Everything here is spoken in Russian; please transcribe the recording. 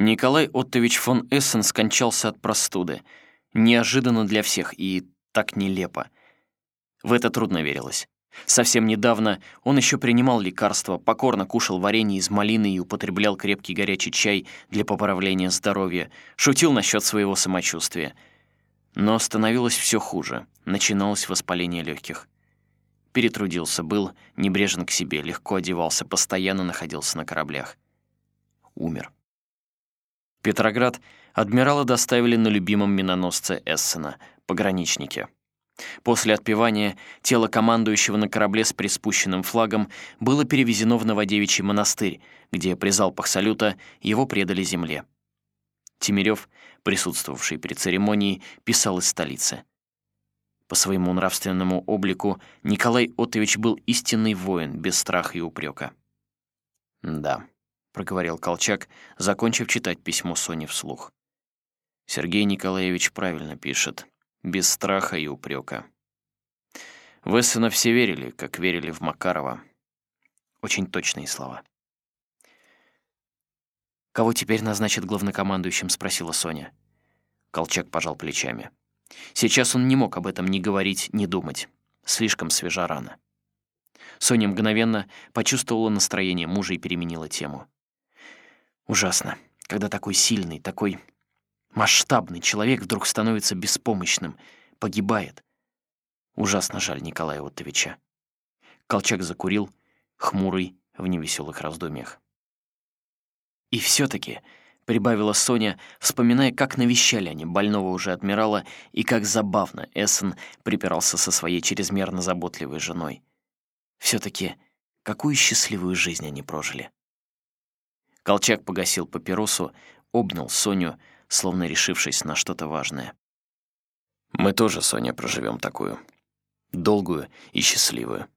Николай Оттович фон Эссен скончался от простуды. Неожиданно для всех и так нелепо. В это трудно верилось. Совсем недавно он еще принимал лекарства, покорно кушал варенье из малины и употреблял крепкий горячий чай для поправления здоровья, шутил насчет своего самочувствия. Но становилось все хуже, начиналось воспаление легких. Перетрудился, был небрежен к себе, легко одевался, постоянно находился на кораблях. Умер. Петроград адмирала доставили на любимом миноносце Эссена, пограничнике. После отпевания тело командующего на корабле с приспущенным флагом было перевезено в Новодевичий монастырь, где при залпах салюта его предали земле. Тимирёв, присутствовавший при церемонии, писал из столицы. По своему нравственному облику Николай Отович был истинный воин, без страха и упрека. «Да», — проговорил Колчак, закончив читать письмо Сони вслух. «Сергей Николаевич правильно пишет без страха и упрека. В Эссена все верили, как верили в Макарова. Очень точные слова. «Кого теперь назначат главнокомандующим?» — спросила Соня. Колчак пожал плечами. Сейчас он не мог об этом ни говорить, ни думать. Слишком свежа рана. Соня мгновенно почувствовала настроение мужа и переменила тему. «Ужасно, когда такой сильный, такой Масштабный человек вдруг становится беспомощным, погибает. Ужасно жаль Николая Оттовича. Колчак закурил, хмурый, в невеселых раздумьях. И все-таки, прибавила Соня, вспоминая, как навещали они больного уже адмирала и как забавно Эссен припирался со своей чрезмерно заботливой женой. Все-таки, какую счастливую жизнь они прожили. Колчак погасил папиросу, обнял Соню, словно решившись на что-то важное. «Мы тоже, Соня, проживем такую. Долгую и счастливую.